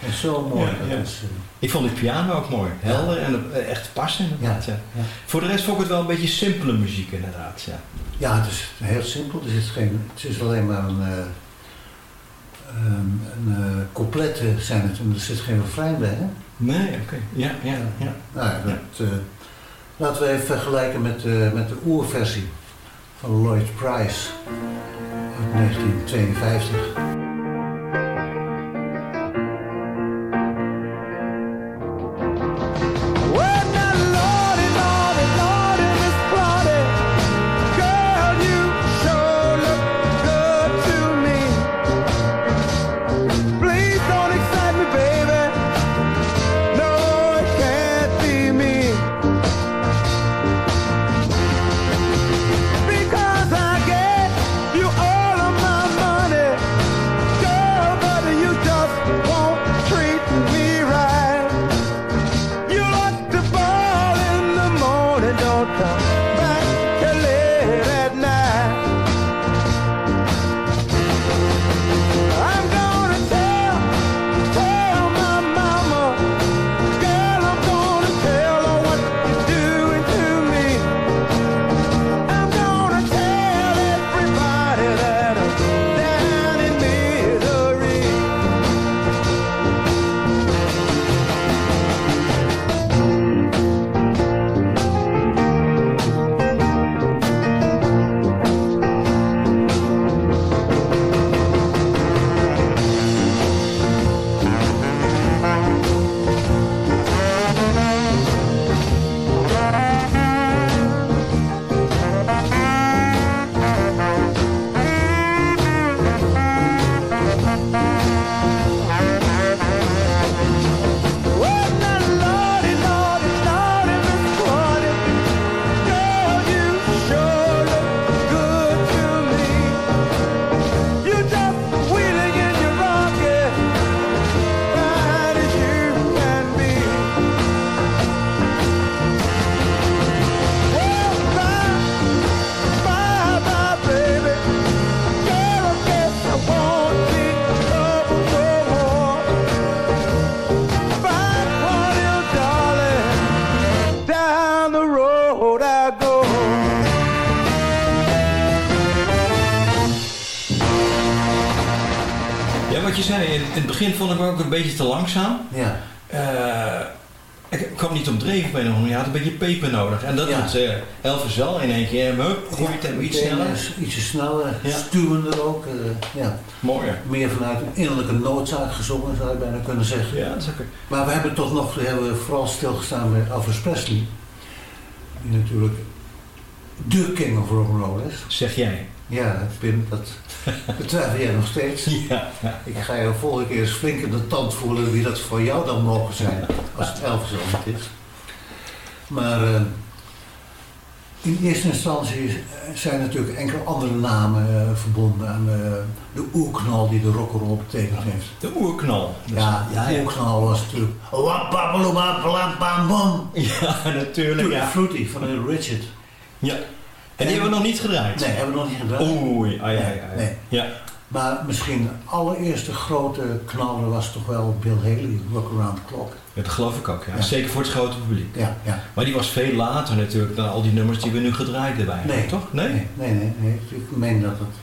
S7: is zo mooi.
S10: Ja,
S7: dat
S10: ja.
S7: is, eh,
S10: Ik vond die piano ook mooi, helder en eh, echt passen inderdaad. Ja.
S7: ja.
S10: Voor de rest vond ik het wel een beetje simpele muziek inderdaad, ja.
S7: Ja, het is heel simpel. Er zit geen, het is alleen maar een, eh een, een coupletten zijn het en er zit geen refrein bij. Hè?
S10: Nee, oké. Ja, ja, ja.
S7: Nou ja, dat, eh, laten we even vergelijken met, eh, met de oerversie van Lloyd Price uit 1952.
S10: Begin vond ik hem ook een beetje te langzaam.
S7: Ja.
S10: Eh, ik kwam niet dreven bij een Je had een beetje peper nodig. En dat
S7: Ja.
S10: doet eh, Elvis wel in één keer. Hup, gooi het hem iets sneller.
S7: eh, Ietsje sneller,
S10: Ja.
S7: stuwender ook. eh, ja.
S10: Mooi. hè?
S7: Meer vanuit een innerlijke noodzaak gezongen, zou je bijna kunnen zeggen.
S10: Ja, dat ook...
S7: Maar we hebben toch nog we hebben vooral stilgestaan bij Elvis Presley. Die natuurlijk de king of rock'n'roll is.
S10: Zeg jij.
S7: Ja, Pim, dat betwijfel jij nog steeds.
S10: Ja.
S7: Ik ga je volgende keer eens flink in de tand voelen wie dat voor jou dan mogen zijn. Als het Elvis niet is. Maar eh, in eerste instantie zijn natuurlijk enkele andere namen eh, verbonden aan eh, de oerknal die de rock'n'roll betekend heeft.
S10: De oerknal. Dus-
S7: Ja, de
S10: ja,
S7: oerknal was natuurlijk...
S10: Ja, natuurlijk. Ja.
S7: Frutti van Richard.
S10: ja. En die hebben we nog niet gedraaid.
S7: Nee, hebben we nog niet gedaan.
S10: Oei, ja, ja, ja.
S7: Nee.
S10: ja.
S7: Maar misschien de allereerste grote knaller was toch wel Bill Haley, Rock Around the Clock.
S10: Ja, dat geloof ik ook. Ja.
S7: Ja.
S10: Zeker voor het grote publiek.
S7: Ja, ja.
S10: Maar die was veel later natuurlijk dan al die nummers die we nu gedraaid hebben
S7: Nee,
S10: toch? Nee?
S7: Nee, nee, nee. nee. Ik meen dat het...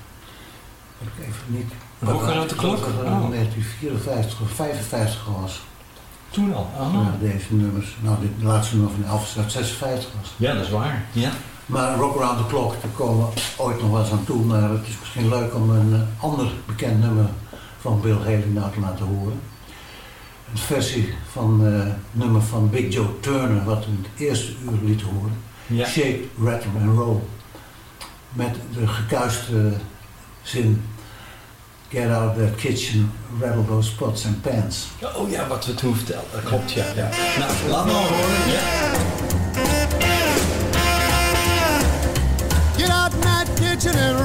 S7: Heb ik even niet...
S10: Rock Around the Clock?
S7: Dat het
S10: Oh.
S7: in 1954 of 55 was.
S10: Toen al. Ah.
S7: Ja, deze nummers. Nou, dit laatste nummer van Elvis uit 56 was.
S10: Ja, dat is waar. Ja.
S7: Maar Rock Around the Clock, daar komen we ooit nog wel eens aan toe. Maar het is misschien leuk om een eh, ander bekend nummer van Bill Haley nou te laten horen. Een versie van eh, het nummer van Big Joe Turner, wat we in het eerste uur liet horen.
S10: Ja.
S7: Shake, Rattle and Roll. Met de gekuiste zin. Get out of that kitchen, rattle those pots and pans.
S10: Oh ja, wat we toen vertelden. Dat klopt, ja. ja. Nou, laat maar horen. Ja.
S11: That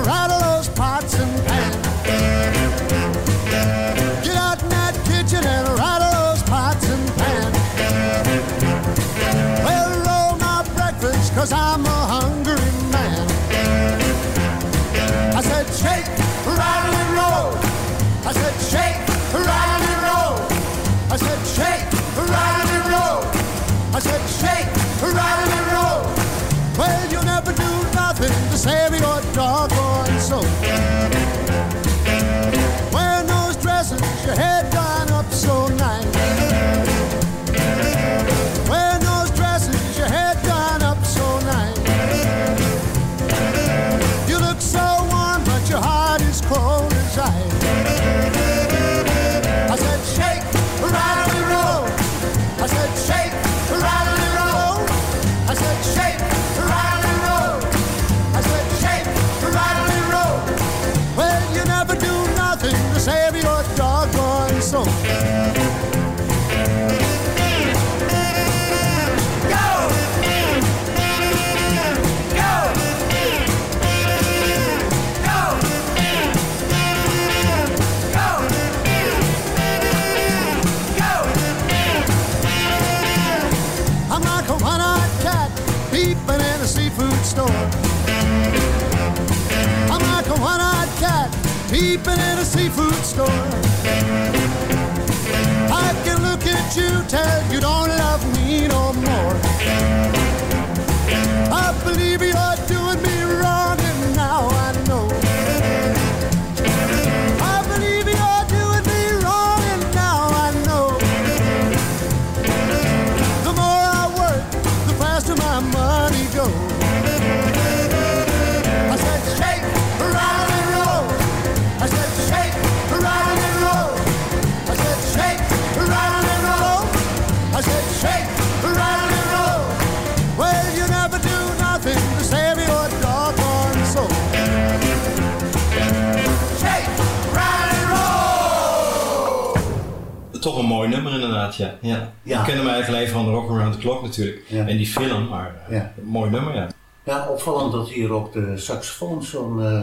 S10: En die film, maar eh,
S7: Ja.
S10: een mooi nummer, ja.
S7: Ja, opvallend dat hier ook de saxofoon zo'n eh,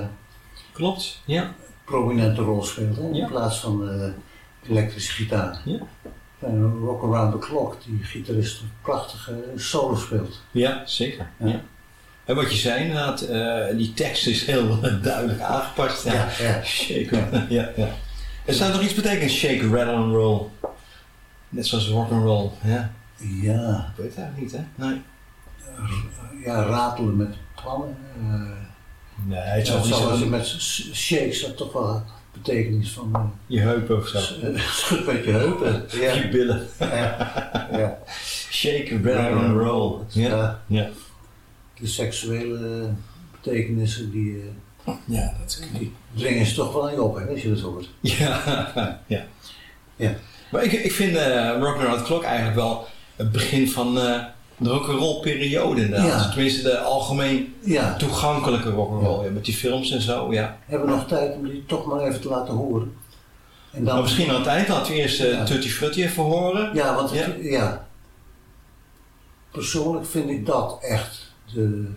S10: Klopt, ja.
S7: prominente rol speelt. Hè? In
S10: Ja.
S7: plaats van de elektrische gitaar.
S10: Ja.
S7: En Rock Around the Clock, die gitarist een prachtige solo speelt.
S10: Ja, zeker.
S7: Ja.
S10: Ja. En wat je zei inderdaad, eh, die tekst is heel duidelijk aangepast. Ja,
S7: Ja, ja.
S10: Shake, ja. ja, Er staat nog iets betekenen, shake, rattle and roll. Net zoals rock and roll. Ja.
S7: Ja,
S10: Ik weet het eigenlijk niet, hè? Nee.
S7: ja ratelen met plannen. eh
S10: Nee, het zal niet
S7: zoals
S10: zo
S7: met shakes dat toch wel betekenis van... eh,
S10: Je heupen of zo.
S7: eh, schud met je heupen. Ja.
S10: Je billen.
S7: Ja. ja.
S10: Shake, rattle and roll. Ja. ja.
S7: De seksuele betekenissen die,
S10: Ja, dat
S7: die dringen ze toch wel aan je op, hè, als je dat hoort.
S10: Ja, ja.
S7: Ja.
S10: Maar ik, ik vind eh Rock Around the Clock eigenlijk wel het begin van eh, de rock'n'roll periode inderdaad.
S7: Ja.
S10: Tenminste de algemeen
S7: Ja.
S10: toegankelijke rock'n'roll. Ja. met die films en zo, ja.
S7: Hebben we nog tijd om die toch maar even te laten horen? En
S10: Maar misschien aan het eind laten we eerst eh Tutti Frutti even horen.
S7: Ja, want
S10: Ja.
S7: het- ja. persoonlijk vind ik dat echt de,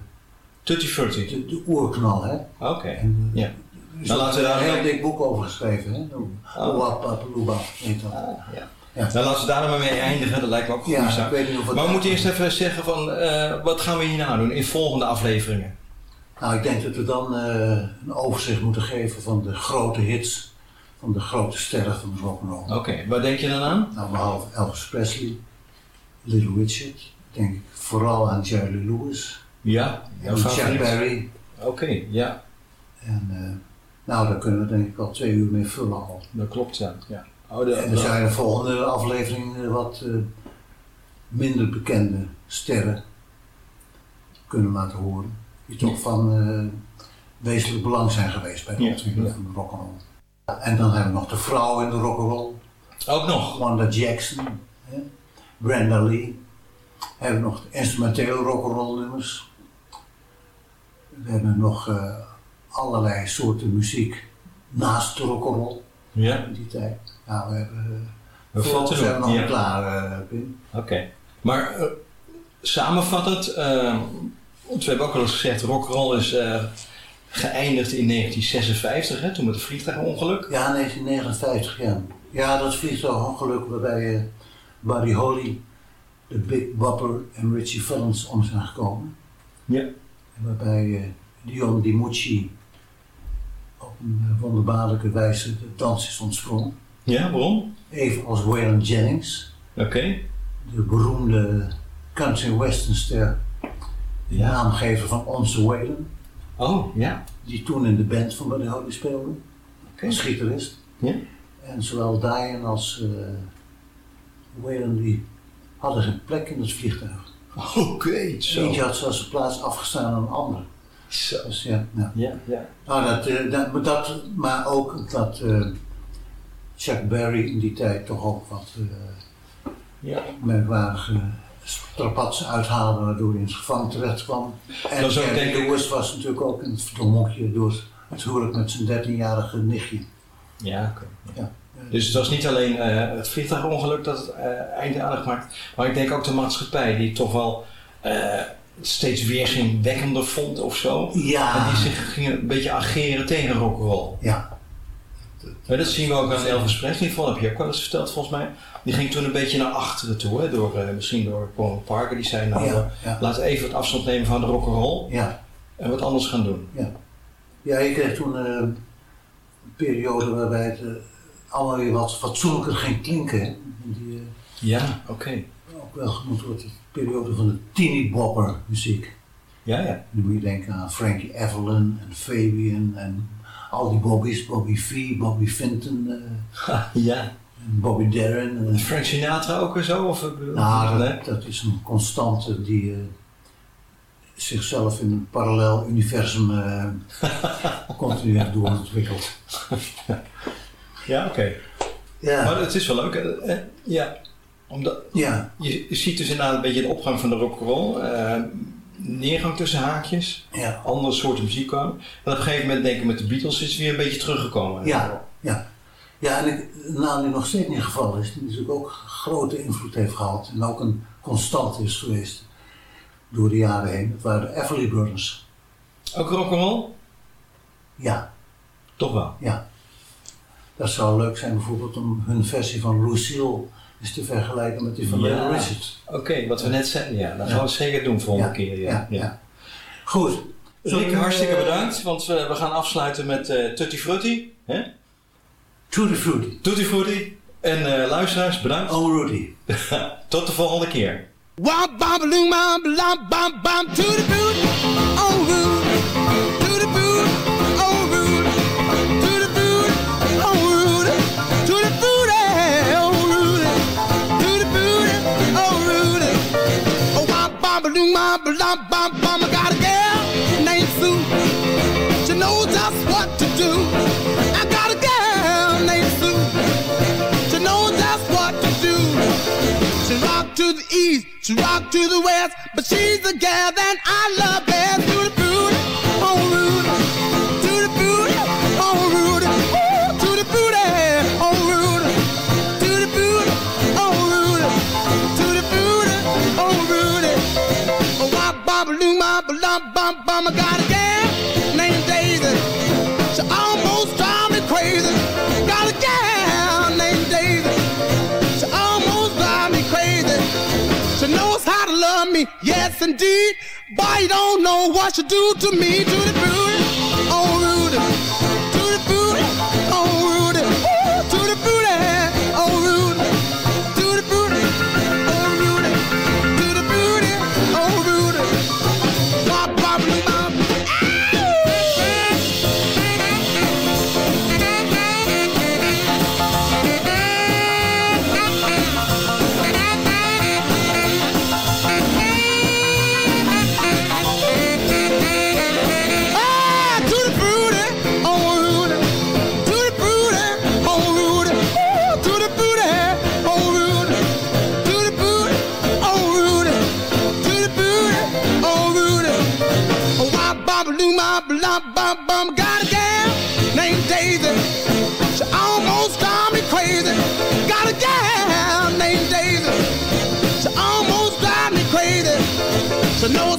S10: Tutti Frutti.
S7: de, de oerknal. Hè?
S10: Oké,
S7: eh,
S10: ja. Dan laten we daar
S7: een heel dik boek over geschreven. Hè?
S10: Oh.
S7: Oewapapeloeba, heet dat.
S10: ja.
S7: Ja.
S10: Dan laten we daar maar mee eindigen, dat lijkt me ook een
S7: Ja, ik weet niet of het-
S10: Maar we moeten eerst even zeggen van, eh, wat gaan we hierna doen in volgende afleveringen?
S7: Nou, ik denk dat we dan eh, een overzicht moeten geven van de grote hits, van de grote sterren van de rock'n'roll.
S10: Oké, waar denk je dan aan?
S7: Nou, behalve Elvis Presley, Little Richard, denk ik vooral aan Jerry Lewis,
S10: Ja,
S7: en Chuck? Berry.
S10: Oké, ja,
S7: En eh, nou, daar kunnen we denk ik al twee uur mee vullen al.
S10: dat klopt ja. ja. Oh, de,
S7: En er zijn de volgende aflevering eh, wat eh, minder bekende sterren kunnen laten horen. Die toch van eh, wezenlijk belang zijn geweest bij de ontwikkeling
S10: ja.
S7: van de rock'n'roll. En dan hebben we nog de vrouw in de rock'n'roll.
S10: Ook nog?
S7: Wanda Jackson, hè? Brenda Lee. We hebben nog de instrumentele rock'n'roll nummers. We hebben nog allerlei soorten muziek naast de rock'n'roll
S10: Ja,
S7: in die tijd. Nou, we hebben...
S10: We
S7: We zijn
S10: ja.
S7: niet klaar, eh, Pim.
S10: oké. Maar eh, samenvattend, eh, want we hebben ook al eens gezegd, rock'n'roll is eh, geëindigd in 1956, hè, toen met het vliegtuigongeluk.
S7: Ja, 1959, ja. Ja, dat vliegtuigongeluk waarbij eh, Buddy Holly, de Big Bopper en Richie Valens om zijn gekomen.
S10: Ja.
S7: En waarbij eh, Dion DiMucci op een eh, wonderbaarlijke wijze de dans is ontsprongen.
S10: Ja, waarom?
S7: Evenals Waylon Jennings,
S10: Oké.
S7: de beroemde country western ster, de
S10: Ja.
S7: naamgever van Onze Waylon,
S10: Oh, ja.
S7: die toen in de band van Buddy Holly speelde,
S10: Oké.
S7: als gitarist.
S10: Ja.
S7: En zowel Diane als eh Waylon die hadden geen plek in het vliegtuig.
S10: Oké, zo.
S7: Eentje had zelfs de plaats afgestaan aan een ander.
S10: Zo.
S7: Dus ja, ja.
S10: Ja, ja.
S7: Nou, dat, eh, dat, maar dat, maar ook dat eh, Chuck Berry in die tijd toch ook wat eh,
S10: Ja.
S7: merkwaardige strapatsen uithaalde waardoor hij in het gevangen terecht kwam. En
S10: Dat
S7: Jerry
S10: denk ik-
S7: Lewis was natuurlijk ook in het verdomhoekje door het huwelijk met zijn 13-jarige nichtje.
S10: Ja, oké.
S7: Ja.
S10: Dus het was niet alleen eh, het vliegtuigongeluk dat het uh, einde aardig maakt, maar ik denk ook de maatschappij die toch wel steeds weerzinwekkender vond of zo.
S7: Ja.
S10: En die zich ging een beetje ageren tegen rock'n'roll.
S7: Ja.
S10: Maar dat zien we ook aan Elvis Presley, van heb je ook wel eens verteld volgens mij. Die ging toen een beetje naar achteren toe, hè, door, eh, misschien door Paul Parker. Die zei nou,
S7: Ja,
S10: eh,
S7: ja.
S10: we even wat afstand nemen van de rock'n'roll
S7: Ja.
S10: en wat anders gaan doen.
S7: Ja, ja je kreeg toen eh, een periode waarbij het allemaal weer wat fatsoenlijker ging klinken. Die
S10: Ja, oké.
S7: ook wel genoemd wordt de periode van de teeny bopper muziek.
S10: Ja, ja.
S7: Dan moet je denken aan Frankie Evelyn en Fabian en al die Bobby's, Bobby V, Bobby Vinton eh,
S10: ja.
S7: Bobby Darin. en-
S10: Frank Sinatra ook en zo? Of, eh,
S7: nou, dat, dat is een constante die eh, zichzelf in een parallel universum eh, continu heeft doorontwikkeld.
S10: Ja, oké.
S7: Ja.
S10: Maar het is wel leuk. hè? Ja, omdat
S7: Ja.
S10: je, je ziet dus inderdaad een beetje de opgang van de rock'n'roll. eh neergang tussen haakjes.
S7: Ja.
S10: Andere soorten muziek kwamen. En op een gegeven moment denk ik met de Beatles is het weer een beetje teruggekomen.
S7: Ja, ja. Ja, en ik, een naam die nog steeds niet gevallen is, die natuurlijk ook grote invloed heeft gehad en ook een constant is geweest door de jaren heen, dat waren de Everly Brothers.
S10: Ook rock'n'roll?
S7: Ja,
S10: Toch wel.
S7: ja. Dat zou leuk zijn bijvoorbeeld om hun versie van Lucille eens te vergelijken met die van
S10: Ja.
S7: Little Richard.
S10: Oké, wat we net zeiden. Ja, dat
S7: Ja.
S10: gaan we zeker doen volgende
S7: Ja,
S10: keer. Ja.
S7: ja, ja. Goed.
S10: Rick, hartstikke
S7: eh,
S10: bedankt. Want we, we gaan afsluiten met eh Tutti Frutti. Hè?
S7: Tutti Frutti.
S10: Tutti Frutti. En eh, luisteraars, bedankt.
S7: Oh Rudy.
S10: Tot de volgende keer.
S12: Wop bop loom bop lop bop bop to the boot, oh I got a girl named Sue. She knows just what to do. I got a girl named Sue. She knows just what to do. She rock to the east, she rock to the west, but she's the gal that I love best. I got a gal named Daisy. She almost drive me crazy. Got a gal named Daisy. She almost drive me crazy. She knows how to love me, yes indeed. Boy, you don't know what she do to me. To the booty,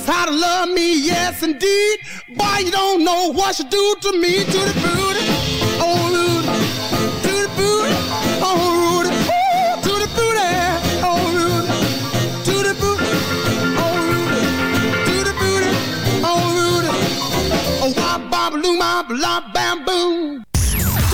S12: knows how to love me, yes indeed. Boy, you don't know what she do to me. To the booty, oh Rudy. To the oh Rudy. Ooh, to the oh Rudy. To the oh Rudy. To the oh Rudy. Oh, wop, bop, loo, bam, boom.